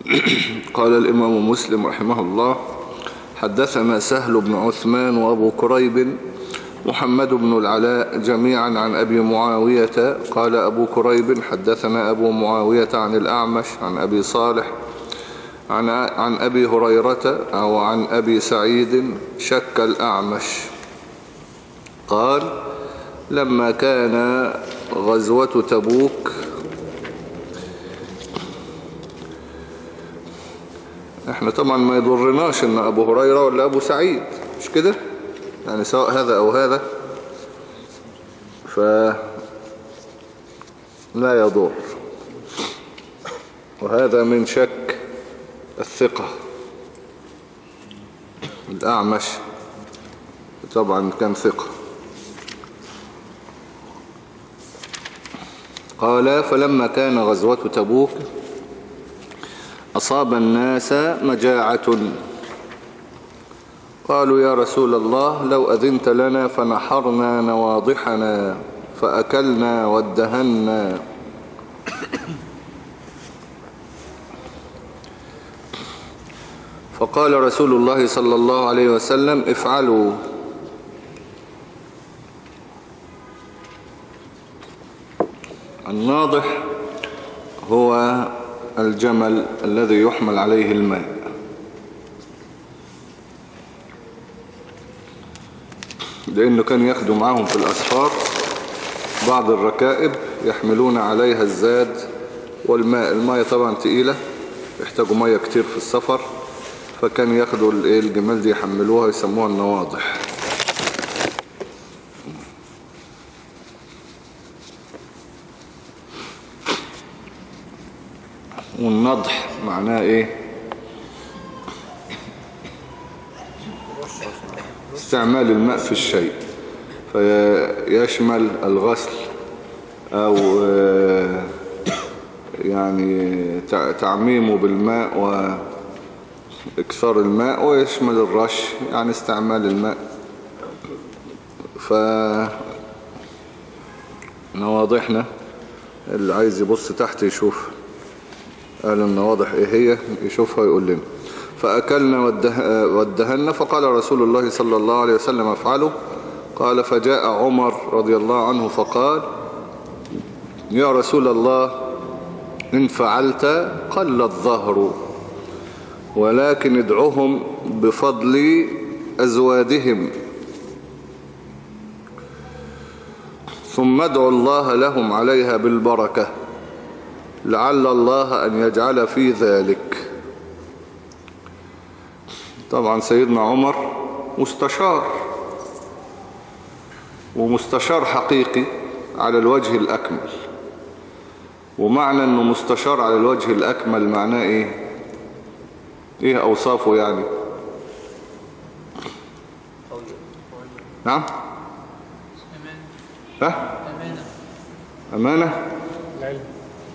قال الإمام مسلم رحمه الله حدثنا سهل بن عثمان وأبو كريب محمد بن العلاء جميعا عن أبي معاوية. قال أبو كريب حدثنا أبو معاوية عن الأعمش عن أبي صالح عن, عن أبي هريرة أو عن أبي سعيد شك الأعمش. قال لما كان غزوة تبوك إحنا طبعا ما يضرناش إن أبو هريرة ولا أبو سعيد مش كده؟ يعني سواء هذا أو هذا. ف لا يضر. وهذا من شك الثقة الأعمش. طبعا كان ثقة. قال فلما كان غزوة تبوك أصاب الناس مجاعة. قالوا يا رسول الله لو أذنت لنا فنحرنا نواضحنا فأكلنا وادهنا. فقال رسول الله صلى الله عليه وسلم افعلوا. الناضح هو الجمل الذي يحمل عليه الماء. لأنه كان ياخدوا معاهم في الأسفار بعض الركائب يحملون عليها الزاد والماء. الماء طبعا تقيلة يحتاجوا مية كتير في السفر فكان ياخدوا الجمال دي يحملوها يسموها النواضح. والنضح معناه إيه؟ استعمال الماء في الشيء. فيشمل الغسل أو يعني تعميمه بالماء واكثار الماء ويشمل الرش يعني استعمال الماء. ف نواضحنا. اللي عايز يبص تحت يشوف. قال النواضح إيه هي؟ يشوفها يقول لنا. فأكلنا وادهنا فقال رسول الله صلى الله عليه وسلم افعلوا. قال فجاء عمر رضي الله عنه فقال يا رسول الله إن فعلت قل الظهر ولكن ادعهم بفضل أزوادهم ثم ادعوا الله لهم عليها بالبركة. لعل الله أن يجعل في ذلك. طبعا سيدنا عمر مستشار ومستشار حقيقي على الوجه الأكمل. ومعنى أنه مستشار على الوجه الأكمل معناه إيه؟ إيه أوصافه يعني؟ نعم؟ ها؟ أمانة.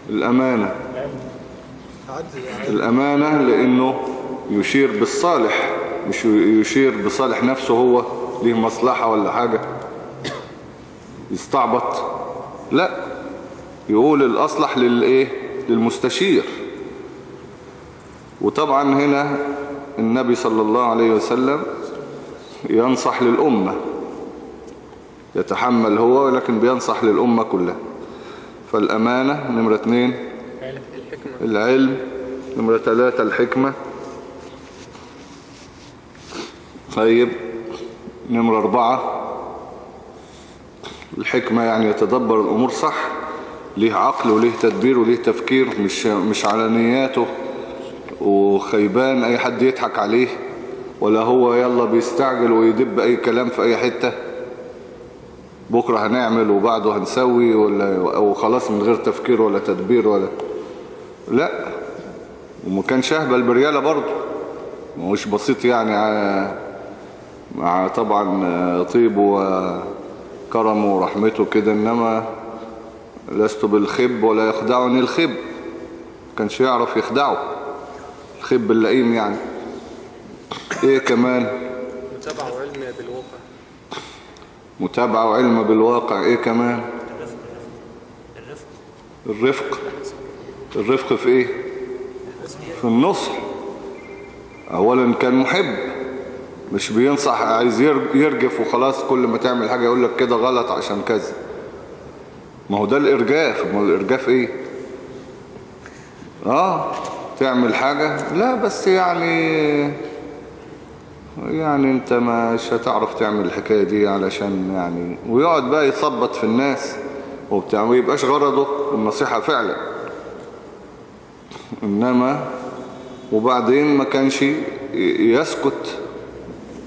الأمانة. الأمانة لأنه يشير بالصالح مش يشير بصالح نفسه هو ليه مصلحة ولا حاجة. يستعبط. لا يقول الأصلح للإيه للمستشير. وطبعا هنا النبي صلى الله عليه وسلم ينصح للأمة. يتحمل هو ولكن بينصح للأمة كلها. فالأمانة نمرة اثنين العلم نمرة ثلاثة الحكمة. طيب نمرة أربعة. الحكمة يعني يتدبر الأمور صح ليه عقل وليه تدبير وليه تفكير مش, مش على نياته وخيبان أي حد يضحك عليه ولا هو يلا بيستعجل ويدب أي كلام في أي حتة. بكرة هنعمل وبعده هنسوي ولا أو خلاص من غير تفكير ولا تدبير ولا لا. وما كان شهبل بريالة برضه. ما بسيط يعني مع طبعا طيبه وكرمه ورحمته كده إنما لست بالخب ولا يخدعني الخب كانش يعرف يخدعه. الخب اللئيم يعني. إيه كمان؟ متابعة وعلم بالواقع. متابعة وعلم بالواقع إيه كمان؟ الرفق. الرفق الرفق في إيه؟ في النصح. اولا كان محب. مش بينصح عايز ير- يرجف وخلاص كل ما تعمل حاجة يقول لك كده غلط عشان كذا. ما هو ده الإرجاف. ما الإرجاف إيه؟ آه تعمل حاجة. لا بس يعني يعني انت مش هتعرف تعمل الحكاية دي علشان يعني ويقعد بقى يثبط في الناس وبتاع ويبقاش غرضه النصيحة فعلا. إنما وبعدين ما كانش يسكت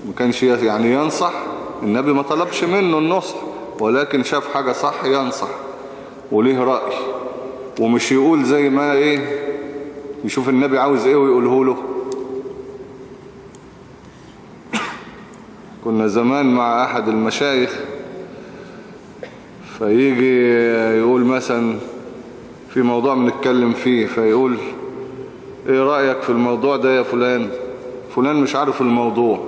ما كانش يعني ينصح. النبي ما طلبش منه النصح ولكن شاف حاجة صح ينصح وليه رأي. ومش يقول زي ما إيه يشوف النبي عاوز إيه ويقوله له. كنا زمان مع أحد المشايخ فيجي يقول مثلا في موضوع بنتكلم فيه فيقول إيه رأيك في الموضوع ده يا فلان؟ فلان مش عارف الموضوع.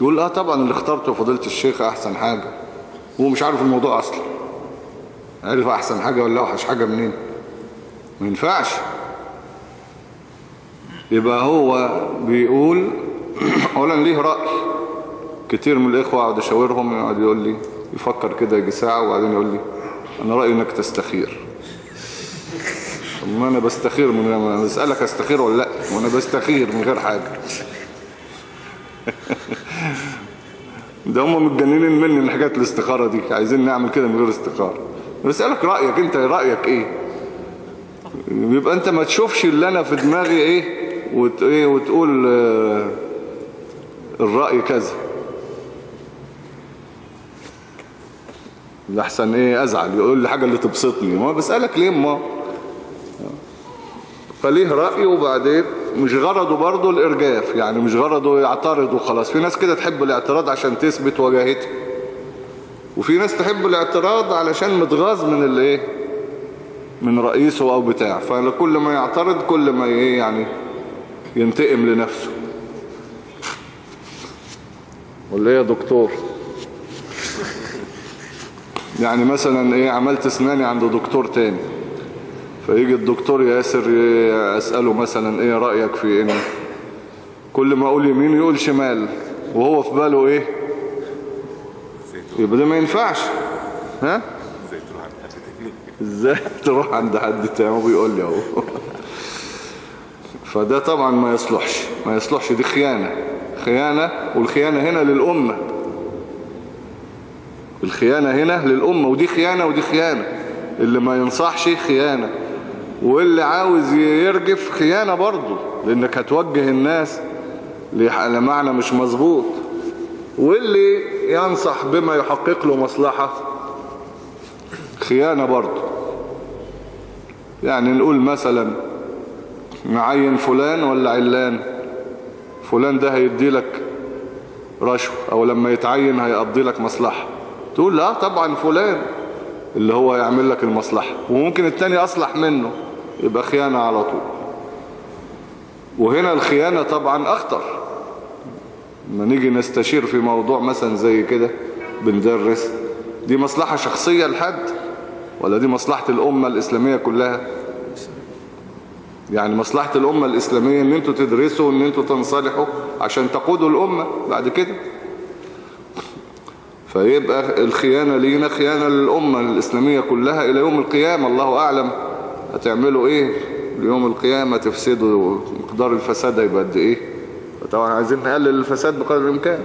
يقول آه طبعا اللي اخترته فضيلة الشيخ أحسن حاجة هو مش عارف الموضوع أصلا. عارف أحسن حاجة ولا أوحش حاجة منين؟ ما ينفعش. يبقى هو بيقول اولا ليه رأي كتير من الإخوة اقعد اشاورهم يقعد يقول لي يفكر كده يجي ساعة وبعدين يقول لي أنا رأيي إنك تستخير. ما أنا بستخير من أنا بسألك أستخير ولا لأ؟ وأنا بستخير من غير حاجة. ده هم متجننين مني من حكاية الاستخارة دي عايزين نعمل كده من غير استخارة. بسألك رأيك أنت رأيك إيه؟ يبقى أنت ما تشوفش اللي أنا في دماغي وت... إيه وتقول آه، الرأي كذا. لحسن إيه أزعل يقول لي حاجة اللي تبسطني. ما بسألك ليه ما؟ فليه رأي وبعدين مش غرضه برضه الإرجاف يعني مش غرضه يعترض وخلاص. في ناس كده تحب الاعتراض عشان تثبت وجاهتها وفي ناس تحب الاعتراض علشان متغاظ من الايه من رئيسه أو بتاع. فكل ما يعترض كل ما إيه يعني ينتقم لنفسه. ولا إيه يا دكتور؟ يعني مثلا إيه عملت اسناني عند دكتور تاني. فيجي الدكتور ياسر اسأله مثلا إيه رأيك في ان كل ما أقول يمين يقول شمال. وهو في باله إيه؟ يبقى ده ما ينفعش. ها؟ إزاي تروح عند حد تاني؟ هو بيقول لي أهو. فده طبعا ما يصلحش. ما يصلحش دي خيانة. خيانة والخيانة هنا للأمة. الخيانة هنا للأمة ودي خيانة ودي خيانة. اللي ما ينصحش خيانة واللي عاوز يرجف خيانة برضه لأنك هتوجه الناس لمعنى مش مظبوط. واللي ينصح بما يحقق له مصلحة خيانة برضه. يعني نقول مثلا نعين فلان ولا علان؟ فلان ده هيدي لك رشوة أو لما يتعين هيقضي لك مصلحة. تقول لا طبعا فلان اللي هو يعمل لك المصلحة وممكن التاني أصلح منه يبقى خيانة على طول. وهنا الخيانة طبعا أخطر. لما نيجي نستشير في موضوع مثلا زي كده بندرس دي مصلحة شخصية لحد ولا دي مصلحة الأمة الإسلامية كلها؟ يعني مصلحة الأمة الإسلامية إن أنتوا تدرسوا إن أنتوا تنصلحوا عشان تقودوا الأمة بعد كده فيبقى الخيانة لينا خيانة للأمة الإسلامية كلها إلى يوم القيامة الله أعلم. هتعملوا إيه ليوم القيامة؟ تفسدوا مقدار الفساد هيبقى قد إيه؟ طبعا عايزين نقلل الفساد بقدر الإمكان.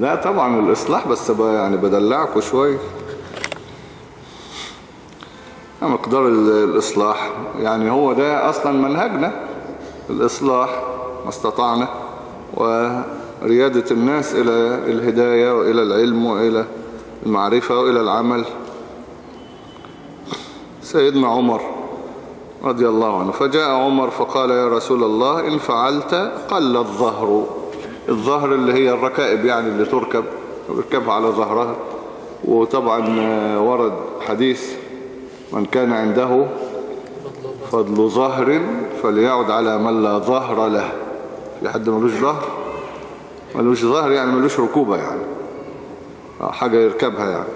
لا طبعا الإصلاح بس يعني بدلعكوا شوية مقدار ال- الإصلاح يعني هو ده أصلا منهجنا. الإصلاح ما استطعنا وريادة الناس إلى الهداية وإلى العلم وإلى المعرفة وإلى العمل. سيدنا عمر رضي الله عنه فجاء عمر فقال يا رسول الله إن فعلت قل الظهر. الظهر اللي هي الركائب يعني اللي تركب تركبها على ظهرها. وطبعا ورد حديث من كان عنده فضل ظهر فليعد على من لا ظهر له. في حد ملوش ظهر؟ ملوش ظهر يعني ملوش ركوبة يعني. آه، حاجة يركبها يعني.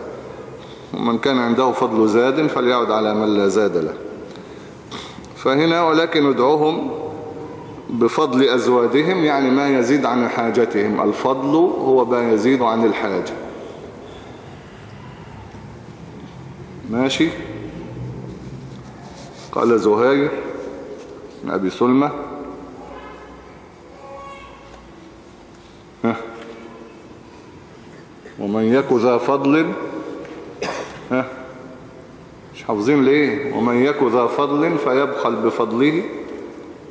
ومن كان عنده فضل زاد فليعد على من لا زاد له. فهنا ولكن ادعوهم بفضل أزوادهم يعني ما يزيد عن حاجتهم. الفضل هو ما يزيد عن الحاجة. ماشي؟ قال زهير بن أبي سلمة. ومن يك ذا فضل. ها. مش حافظين ليه؟ ومن يك ذا فضل فيبخل بفضله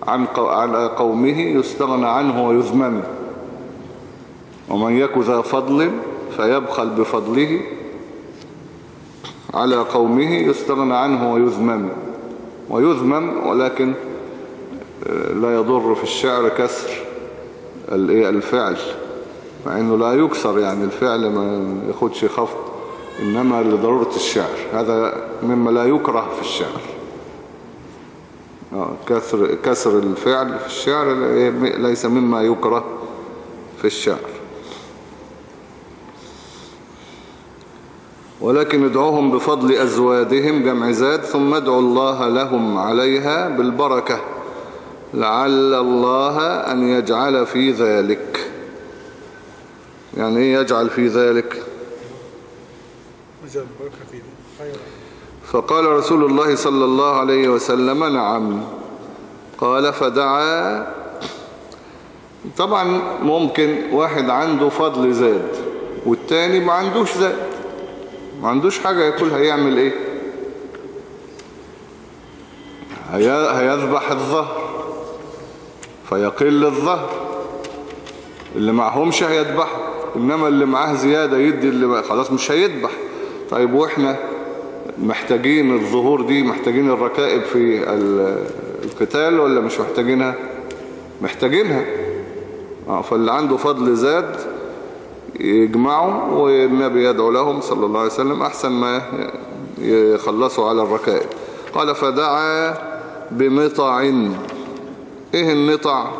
عن على قومه يستغنى عنه ويذمم ومن يك ذا فضل فيبخل بفضله على قومه يستغنى عنه ويذمم ويذمم ولكن لا يضر في الشعر كسر الفعل مع إنه لا يكسر يعني الفعل ما ياخدش خفض إنما لضرورة الشعر. هذا مما لا يكره في الشعر. كسر, كسر الفعل في الشعر ليس مما يكره في الشعر. ولكن ادعوهم بفضل أزوادهم جمع زاد ثم ادعوا الله لهم عليها بالبركة. لعل الله أن يجعل في ذلك. يعني إيه يجعل في ذلك؟ فقال رسول الله صلى الله عليه وسلم نعم. قال فدعا. طبعا ممكن واحد عنده فضل زاد والتاني ما عندوش زاد. ما عندوش حاجة ياكلها يعمل إيه؟ هيذبح الظهر فيقل الظهر. اللي معهمش هيذبحه إنما اللي معاه زيادة يدي اللي خلاص مش هيذبح. طيب وإحنا محتاجين الظهور دي محتاجين الركائب في القتال ولا مش محتاجينها؟ محتاجينها. فاللي عنده فضل زاد يجمعوا والنبي يدعو لهم صلى الله عليه وسلم أحسن ما يخلصوا على الركائب. قال فدعا بمطع. إيه النطع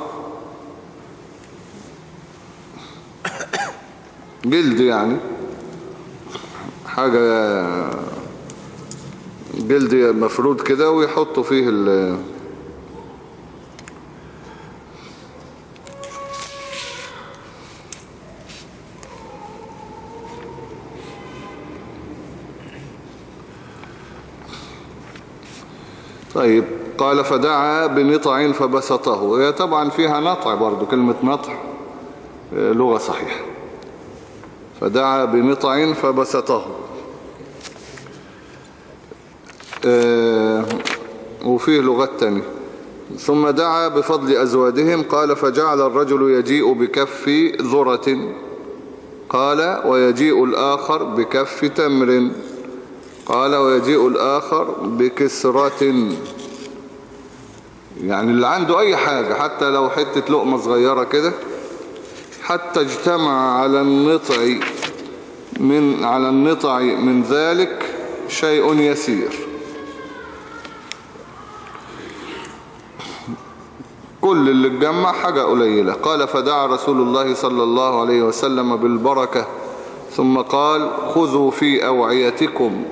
جلد يعني. حاجة جلد مفرود كده ويحطوا فيه ال طيب قال فدعا بنطع فبسطه. هي طبعا فيها نطع برضو كلمة نطع لغة صحيحة. فدعا بنطع فبسطه. وفيه لغات تانية. ثم دعا بفضل أزوادهم قال فجعل الرجل يجيء بكف ذرة قال ويجيء الآخر بكف تمر. قال ويجيء الآخر بكسرة. يعني اللي عنده أي حاجة حتى لو حتة لقمة صغيرة كده حتى اجتمع على النطع من على النطع من ذلك شيء يسير. كل اللي اتجمع حاجة قليلة. قال فدعا رسول الله صلى الله عليه وسلم بالبركة ثم قال خذوا في أوعيتكم.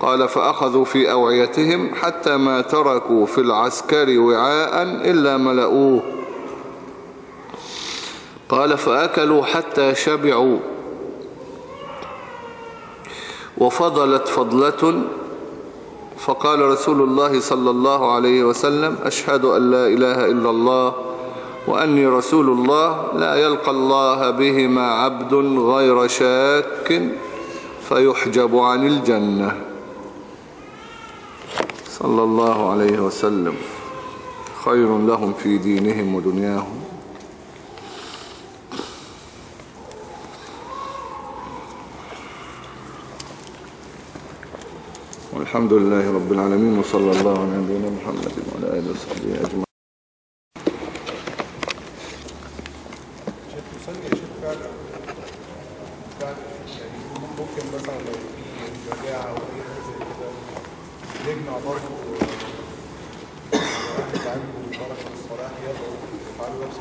قال فأخذوا في أوعيتهم حتى ما تركوا في العسكر وعاء إلا ملؤوه. قال فأكلوا حتى شبعوا. وفضلت فضلة. فقال رسول الله صلى الله عليه وسلم أشهد أن لا إله إلا الله وأني رسول الله لا يلقى الله بهما عبد غير شاك فيحجب عن الجنة. صلى الله عليه وسلم. خير لهم في دينهم ودنياهم. والحمد لله رب العالمين وصلى الله على نبينا محمد وعلى آله وصحبه أجمعين. ممكن مثلا يجمع برضه واحد عنده الصلاة يدعو نفس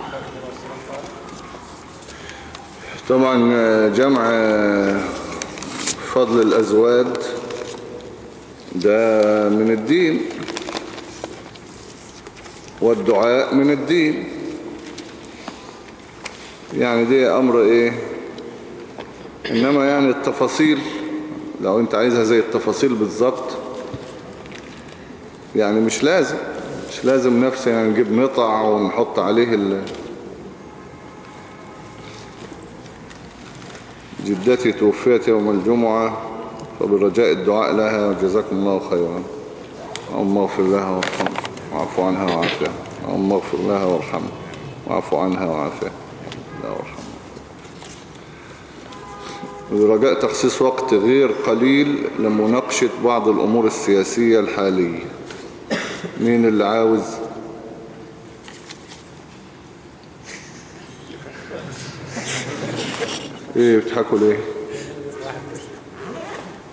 طبعا جمع فضل الأزواج ده من الدين والدعاء من الدين. يعني دي أمر إيه؟ إنما يعني التفاصيل لو أنت عايزها زي التفاصيل بالظبط يعني مش لازم مش لازم نفسي يعني نجيب نطع ونحط عليه ال جدتي توفيت يوم الجمعة فبرجاء الدعاء لها وجزاكم الله خيرا. اللهم اغفر لها وارحمها. واعف عنها وعافها اللهم اغفر لها وارحمها. واعف عنها وعافها لا وارحمها. برجاء تخصيص وقت غير قليل لمناقشة بعض الأمور السياسية الحالية. مين اللي عاوز؟ إيه بتضحكوا ليه؟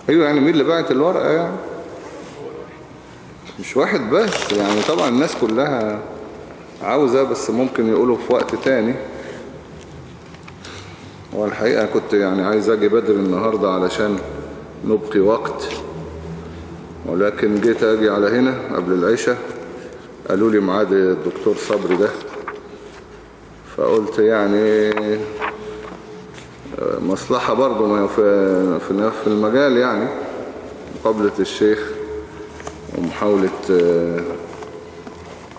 أيوه يعني مين اللي بعت الورقة يعني؟ مش واحد بس يعني طبعا الناس كلها عاوزة بس ممكن يقولوا في وقت تاني. والحقيقة كنت يعني عايز أجي بدري النهاردة علشان نبقي وقت. ولكن جيت أجي على هنا قبل العشاء. قالوا لي ميعاد الدكتور صبري ده. فقلت يعني مصلحة برضه ما في المجال يعني مقابلة الشيخ ومحاولة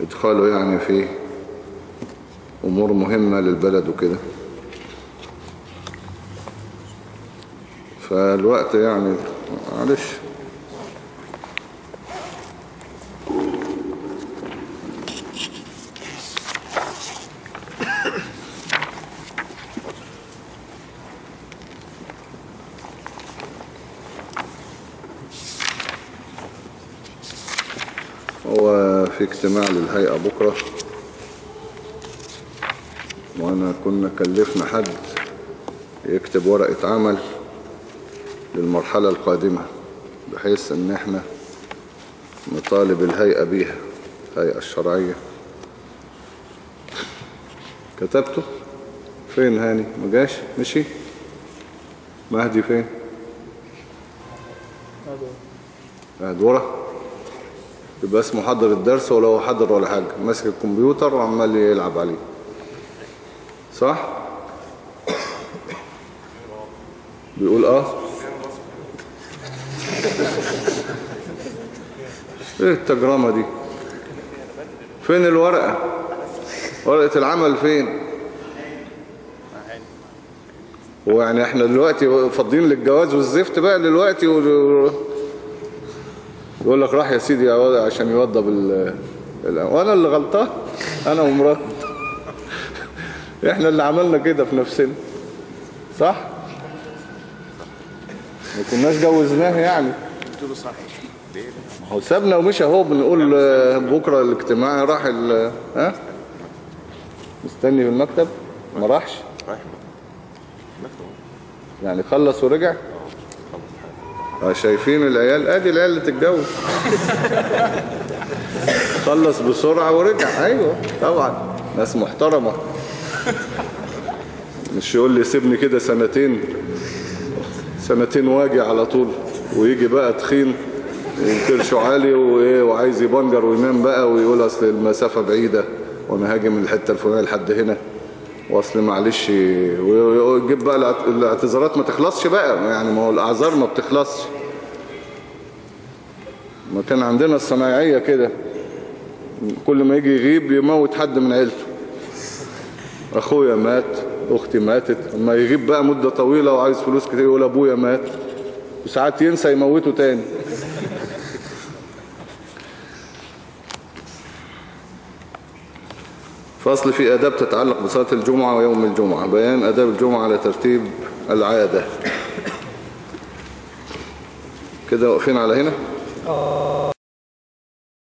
إدخاله يعني في أمور مهمة للبلد وكده. فالوقت يعني معلش هو في اجتماع للهيئة بكرة. وأنا كنا كلفنا حد يكتب ورقة عمل للمرحلة القادمة بحيث إن إحنا نطالب الهيئة بيها الهيئة الشرعية. كتبته؟ فين هاني؟ مجاش مشي؟ مهدي فين؟ قاعد ورا؟ يبقى اسمه حضر الدرس ولا هو حضر ولا حاجة. ماسك الكمبيوتر وعمال يلعب عليه. صح؟ بيقول آه. إيه التجرمة دي؟ فين الورقة؟ ورقة العمل فين؟ ويعني إحنا دلوقتي فاضيين للجواز والزفت بقى دلوقتي و... يقول لك راح يا سيدي عشان يوضب ال وأنا اللي غلطان؟ أنا ومراتي. إحنا اللي عملنا كده في نفسنا. صح؟ ما كناش جوزناه يعني. قلت له صح ليه هو سابنا ومشى اهو بنقول بكرة الاجتماع راح ال ها؟ مستني في المكتب؟ ما راحش؟ رايح مكتب يعني خلص ورجع؟ شايفين العيال. ادي العيال اللي تتجوز. خلص بسرعة ورجع. أيوه طبعا. ناس محترمة. مش يقول لي سيبني كده سنتين. سنتين واجي على طول. ويجي بقى تخين وكرشه عالي وإيه وعايز يبنجر وينام بقى ويقول أصل المسافة بعيدة وأنا هاجي من الحتة الفلانية لحد هنا. واصل معلش ويجيب بقى الاعت- الاعتذارات ما تخلصش بقى. يعني ما هو الأعذار ما بتخلصش. ما كان عندنا الصنايعية كده. كل ما يجي يغيب يموت حد من عيلته. أخويا مات أختي ماتت. أما يغيب بقى مدة طويلة وعايز فلوس كتير يقول أبويا مات. وساعات ينسى يموته تاني. فصل في آداب تتعلق بصلاة الجمعة ويوم الجمعة. بيان آداب الجمعة على ترتيب العادة. كده واقفين على هنا؟